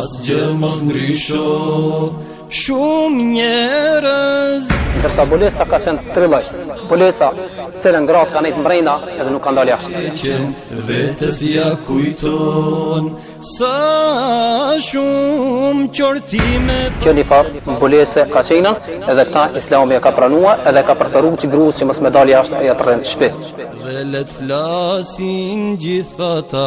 Asgjë mos ndrysho Shumë njerëz Ndërsa mbulesa ka qenë tri lloj. Mbulesa, cilën gratë kanë nejtë mbrenda edhe nuk kanë dalë jashtë. Kur vetes ia kujton, sa shumë qortime... Kjo një farë mbulese ka qenë, edhe këta islami e ka pranua, edhe ka preferu që grusë që mos me dalë jashtë ajo të rrinë n'shpi. Dhe le të flasin gjithë ata,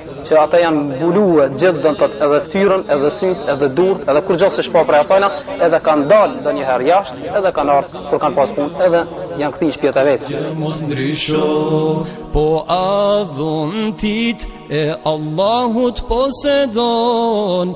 që ata janë mbulue gjithë do të thotë edhe ftyrën, edhe sytë, edhe durtë, edhe kurgjo s'u pa prej asajna, edhe kanë dalë ndonjëherë jashtë, edhe kanë ardhë kur kanë pas punë, edhe janë kthy në shpijat e veta. Asgjë mos ndrysho, po atributet e Allahut posedon,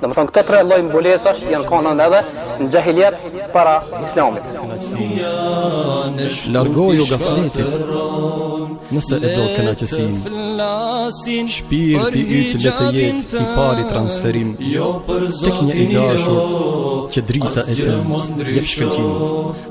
Domethënë, këto tre lloj mbulesash janë kanën edhe në xhahilijet para islamit. Largoju gafletit, nëse e do kënaqësinë, shpirti yt le të jetë i pari transferim, tek një i dashur që drita e të jep shkëlqim.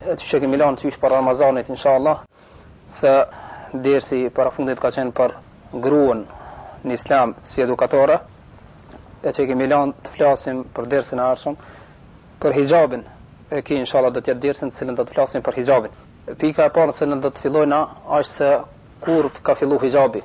Aty që kemi lanë qysh para Ramazanit, inshallah, se dersi parafundit ka qenë për gruan në islam si edukatore, e që kemi lanë të flasim për dersin e ardhshëm, për hixhabin, e ky inshallah do të jetë dersi në të cilin do të flasim për hixhabin. Pika e parë të cilën do të fillojna, ashtë se kur ka fillu hixhabi,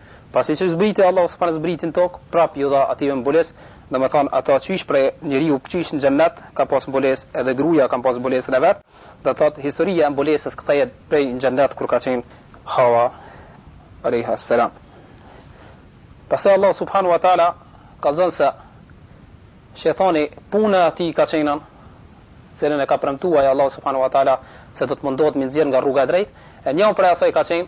Pasi që zbriti Allahu subhane i zbriti në tokë, prapë iu dha atyve mbulesë, domethënë ata qysh prej njeriu qysh në xhennet ka pas mbulesë edhe gruaja ka pas mbulesën e vet, do të thotë historia e mbulesës kthehet prej në xhennet kur ka qenë Hawa alejha selam. Pastaj Allahu subhane wa taala kallzon se shejtani puna e atij ka qenë cilën e ka premtuar Allahut subhanahu wa taala se do të mundohet me i nxjerr nga rruga e drejtë, e njëna prej asaj ka qenë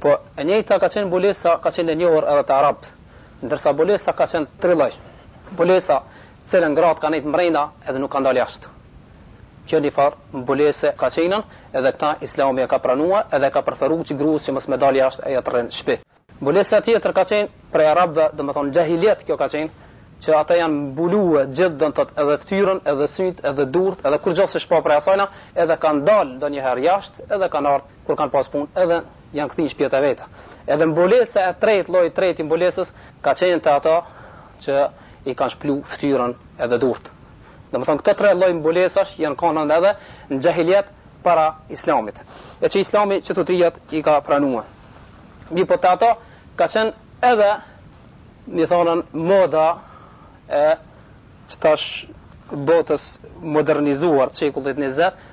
Po e njëjta ka qenë mbulesa ka qenë e njohur edhe te arabët, ndërsa mbulesa ka qenë trillojshme. Mbulesa të cilën gratë kanë nejt mrena edhe nuk kanë dalë jashtë. Kjo një farë mbulese ka qenën edhe këta Islami e ka pranue edhe e ka preferu që grusë që mos me dalë jashtë ajo të rrinë n'shpi. Mbulesa tjetër ka qenë prej arabëve domethënë xhahilijet kjo ka qenë që ata janë mbulue gjithë do të thotë edhe ftyrën edhe sytë edhe durtë edhe kurgjo s'u pa prej asajna edhe kanë dalë ndonjëherë jashtë edhe kanë ardhë kur kanë pas punë edhe janë kthy në shpijat e veta edhe mbulesa e tretë lloji i tretë i mbulesës ka qenë te ata që i kanë shplu fytyrën edhe durt domethënë këto tre lloj mbulesash janë kanë edhe në xhahilijet para islamit e që islami që të trijat i ka pranue mirëpo te ata ka qenë edhe mi thonën moda e që tash botës modernizuar shekullit 20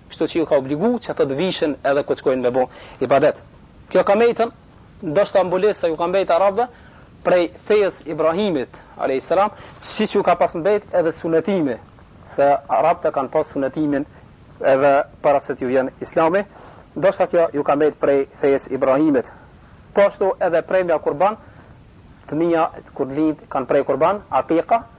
Kështu që ju ka obligu që ato të vishen edhe kur shkojnë me bo ibadet. Kjo ka mbejt, ndoshta mbulesa ju ka mbejt arabëve prej fejës Ibrahimit, a.s. Siç ju ka pas mbejt edhe sunetimi, se arabët e kanë pas sunetimin edhe para se t'ju vjen islami, ndoshta kjo ju ka mbejt prej fejës Ibrahimit. Po ashtu edhe premja kurban, fëmija kur lind kanë pre kurban, akika,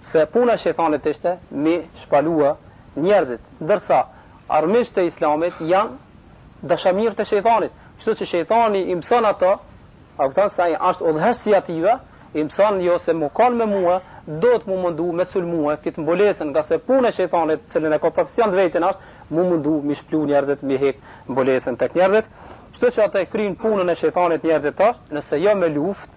Se puna e shejtanit ishte me shpalue njerëzit, ndërsa armiqtë e Islamit janë dashamirët e shejtanit, kështu që shejtani i mëson ato, a kupton, se ai është udhëheqësi i atyre, i mëson jo se mu kon me mua, do të mu mundu me sulmue këtë mbulesën, ngase puna e shejtanit, të cilën e ka profesion të vetin është, mu mundu mi shplu njerëzit, mi hek mbulesën tek njerëzit, kështu që ata e kryejnë punën e shejtanit njerëzit tash, nëse jo me luftë,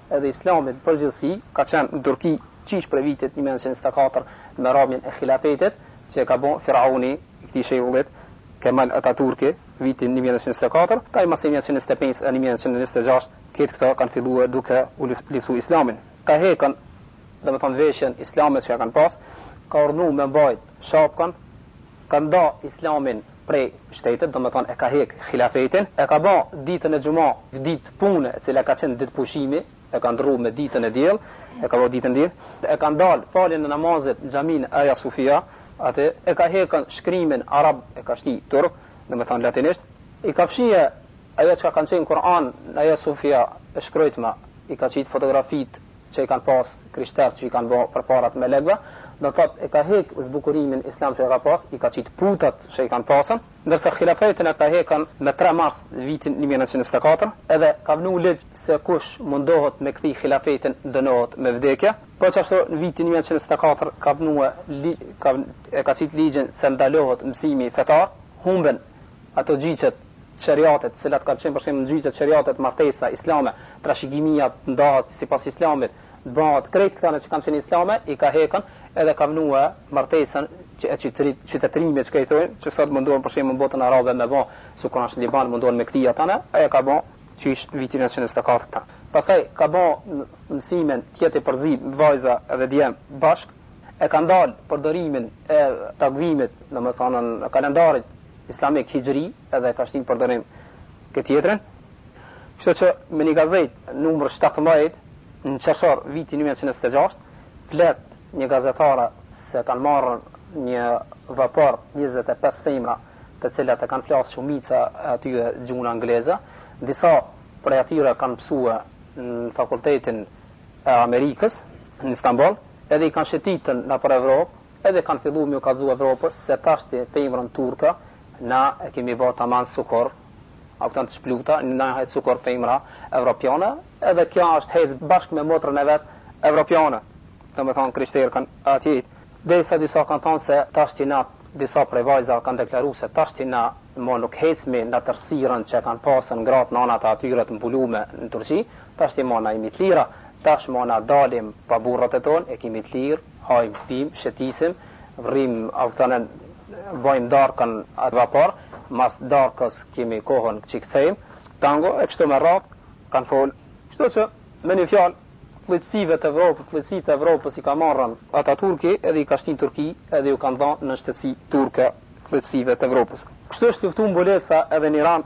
Edhe Islami në përgjithësi ka qenë në Turqi qysh prej vitit një mijë e nëntëqind e njëzet e katër me ramjen e hilafetit që e ka bo Firauni i këtij shekullit Kemal Ataturki vitin një mijë e nëntëqind e njëzet e katër kah mas një mijë e nëntëqind e njëzet e pesë e një mijë e nëntëqind e njëzet e gjashtë këtë këto kanë fillue duke u liftu Islamin ka hekën domethënë veshjen Islame që e kanë pas ka urdhnu me mbajt shapkën ka nda islamin prej shtetit domethënë e ka hek hilafetin e ka ba ditën e xhuma ditë pune e cila ka qenë ditë pushimi e ka ndrru me ditën e diell e ka ba ditën e diell e ka ndal faljen e namazit në xhaminë aja sufija aty e ka hekën shkrimin arab e ka shti turk domethënë latinisht i ka fshi ajo çka kanë qenë kuran aja sufija e shkrojtma i ka qit fotografitë që i kanë pas krishterë që i kanë bo përpara të melekve, do të thotë e ka hek zbukurimin islam që e ka pas, i ka qit putat që i kanë pasën, ndërsa hilafetin e ka hekën me tre mars vitin një mijë e nëntëqind e njëzet e katër, edhe ka vnu ligj se kush mundohet me kthi hilafetin dënohet me vdekje, po qashtu në vitin një mijë e nëntëqind e njëzet e katër ka vnue ligj ka e ka qit ligjin se ndalohet mësimi fetar, humben ato gjyqet Sheriatit, të cilat kanë qenë për shembull gjyqet sheriatit, martesa islame, trashëgimia ndahet sipas islamit, bëhet, krejt këtanë që kanë qenë islame, i ka hekën, edhe ka vnue martesën e qytetit, qytetërimit çka i thojnë, që sot mundohen për shembull në botën arabe me ba, sikurse në Liban mundohen me kthi atane, ai e ka ba qysh vitin njëqind e njëzet e katër këta. Pastaj ka ba mësimin tjetër përzi vajza edhe djem bashkë. e ka ndalë përdorimin e takvimit, domethënë kalendarit islamik hixhri, edhe e ka shti në përdorim këtë tjetrin. Kështu që me një gazetë numër shtatëmbëdhjetë, në qershor vitin një mijë e nëntëqind e njëzet e gjashtë, flet një gazetare se kanë marrë një vapor njëzet e pesë femra, të cilat e kanë flas shumica e atyre gjuhën angleze, disa prej atyre kanë mësue në Fakultetin e Amerikës, në Istanbul, Edhe i kanë shetitur nëpër Evropë, edhe kanë fillu me i kallxu Evropës se tashti femrën turke na e kemi ba taman sikur, a kupton, të shpluta, na i hajt sikur femra evropiane, edhe kjo është tu hec bashkë me motrën e vet evropiane, domethënë krishterkën e atij. Derisa disa kanë thënë se tashti na, disa prej vajzave kanë deklaru se tashti na më nuk ecmi në tërsinën që e kanë pasur gratë nënat e atyre të mbulume në Turqi, Tashti mo na jemi t'lira, tash mo na dalim pa burrat e tonë, e kemi t'lirë, hajmë, pimë, shetisim, vrrimë autonen, bëjmë darkën atë vapor, mas darkës kemi kohën që kcejmë, tango, e kështu me radhë, kanë folë. Kështu që, me një fjalë, flliqësive t'Evropës, flliqësitë e Evropës i ka marrën Ataturki edhe i ka shti n'Turki edhe ju kanë dhanë nënshtetësi turke flliqësive t'Evropës. Kështu është luftu mbulesa edhe n'Iran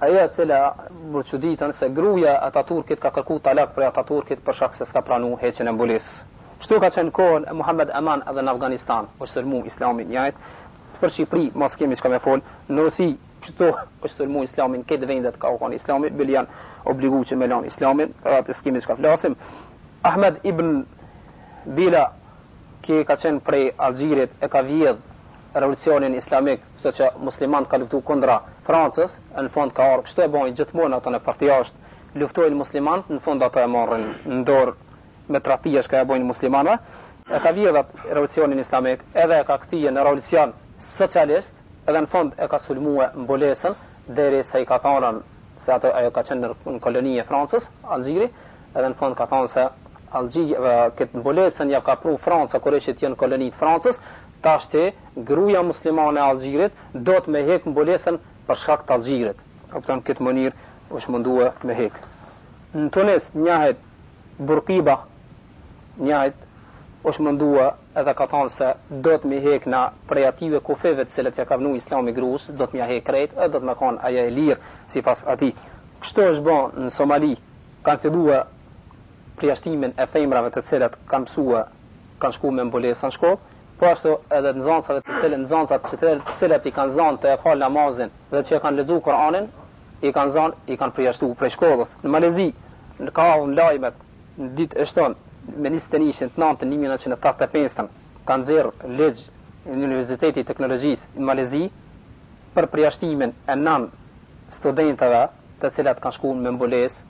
Ajo e cila më çuditon se gruaja e Ataturkit ka kërku talak prej Ataturkit për shkak se s'ka pranu heqjen e mbulesës. Kështu ka qenë në kohën e Muhamed Aman edhe në Afganistan është sulmu Islami njëjtë për Shqipëri ma s'kemi çka me fol në Rusi kështu është sulmu Islami në këto vendet ka u kon Islami bile janë obligu që me lanë Islamin për atë s'kemi çka flasim Ahmed Ibn Bila ki ka qenë prej Algjirit e ka vjedh revolucionin Islamik Kështu që muslimant kan luftu kundra Francës e në fund ka ardhë kështu e bojnë gjithmonë ato në partiasht luftojnë muslimant në fund ato e marrin në dorë me tradhtia çka ja bojnë muslimanve e ka vjedh at revolucionin islamik edhe e ka kthie në revolucion socialist edhe në fund e ka sulmue mbulesën deri sa i ka thanë se ato ajo ka qenë në koloni e Francës Alxhiri edhe në fund ka thanë se Alxhiri këtë mbulesën ja ka pru Franca kur ishte nën koloni të Francës tashti Gruja muslimane e Algjirit duhet me hek mbulesën për shkak t'Algjirit. E kupton këtë mënyrë është mundue me hek. Në Tunis njajt Burgiba njajt është mundue edhe ka thanë se duhet mi hek na prej atyve kufijve të cilat ja ka vnu Islami grusë duhet mja hek krejt edhe duhet me kon ajo e lirë sipas atij. Kështu është bo në Somali kanë fillue përjashtimin e femrave të cilat kanë mësue kanë shku me mbulesa në shkollë. Po ashtu edhe nxënësave të cilët, nxënësat që të cilat i kanë zënë të e falë namazin dhe që e kanë lexu Kur'anin, i kanë zënë, i kanë përjashtu prej shkollës. Në Malezi, në ka ardhur në lajmet, në ditë e shtunë, me njëzet e një të nëntën një mijë e nëntëqind e tetëdhjetë e pesë, ka nxjerrë ligj Universiteti i Teknologjisë në Malezi për përjashtimin e nëntë studenteve të cilat kanë shku me mbulesë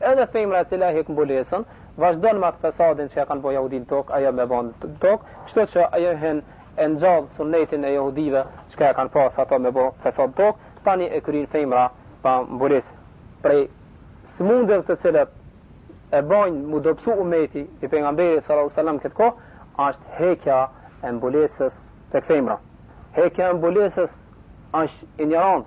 Edhe femra e cila e hek mbulesën, vazhdon me atë fesadin që e kanë bo jahudit në tokë, ajo me bo në tokë, kështu që ajo e hyn, e ngjall sunnetin e jahudive, çka e kanë pas ato me bo fesad në tokë, tani e kryn femra pa mbulesë. Prej sëmundjeve të cilat e bajnë mu dobsu umeti i pejgamberit sallallahu alajhi wasallam këtë kohë, është hekja e mbulesës tek femra. Hekja e mbulesës është injorant,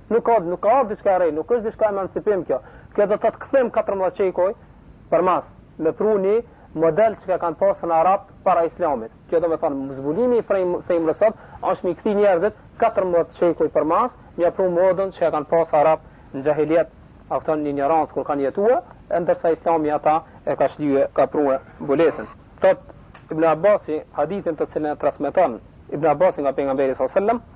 Nuk ka, nuk ka ardhur diçka e re, nuk është diçka emancipim kjo. Kjo do të thotë kthim katërmbëdhjetë shekuj për mas, me pru një model çka kanë pasën arabt para islamit. Kjo do me thonë zbulimi i femrës sot është mi kthi njerëzit katërmbëdhjetë shekuj për mas, mi pru modën çka kanë pasë arabt në xhahiliet, a kupton në injorancë kur kanë jetuar, e ndërsa islami ata e ka shlye, ka prue mbulesën. Thot Ibn Abbasi, hadithin të cilën e transmeton Ibn Abbasi nga pejgamberi sallallahu alajhi wasallam,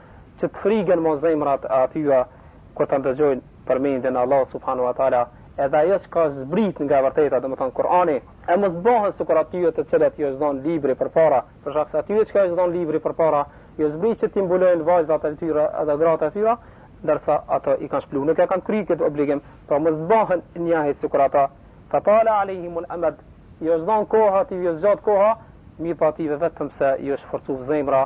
Që të friken ma zemrat e atyva kur ta ndëgjojnë përmendjen e Allahut subhanahu wa taala edhe ajo çka është zbrit nga e vërteta domethënë Kur'ani e mos të bëhen sikur atyve të cilëve ju është dhënë libri përpara për shkak se atyve çka është dhënë libri përpara ju është zbrit që t'i mbulojnë vajzat e tyre edhe gratë e tyre ndërsa ato i kanë shplu nuk e kanë kry këtë obligim pra mos të bëhen njëjt sikur ata fa tala alejhimul amad ju është dhënë koha ti ju është zgjat koha mi pa ti vetëm se ju është forcu zemra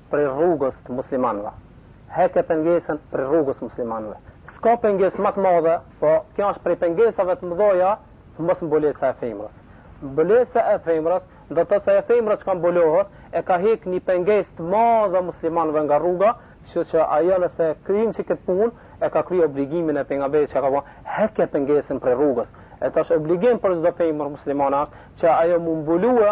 prej rrugës të muslimanëve heke pengesën prej rrugës muslimanëve s'ka pengesë ma të madhe po kjo është prej pengesave të mëdhaja mosmbulesa e femrës mbulesa e femrës do të thotë se ajo femra çka mbulohet e ka hek një pengesë të madhe muslimanëve nga rruga kështu që ajo nëse e kryen që këtë punë e ka kryer obligimin e pejgamberit që ka thonë heke pengesën prej rrugës e tash obligim për çdo femër muslimane është që ajo mu mbulue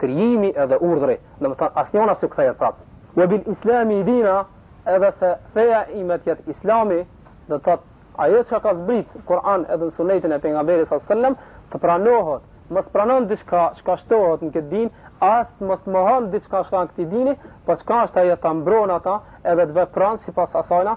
krijimi edhe urdhri, domethënë asnjëna s'i kthehet prapë. Wa bil islami dina, edhe se feja ime të jetë Islami, do të thotë ajo çka ka zbrit n'Kur'an edhe në Sunetin e pejgamberit sallallahu alajhi wasallam, të pranohet, mos pranon diçka çka shtohet në këtë din, as të mos mohon diçka çka në këtë dini, po çka është ajo ta mbron ata edhe të vepron sipas asajna,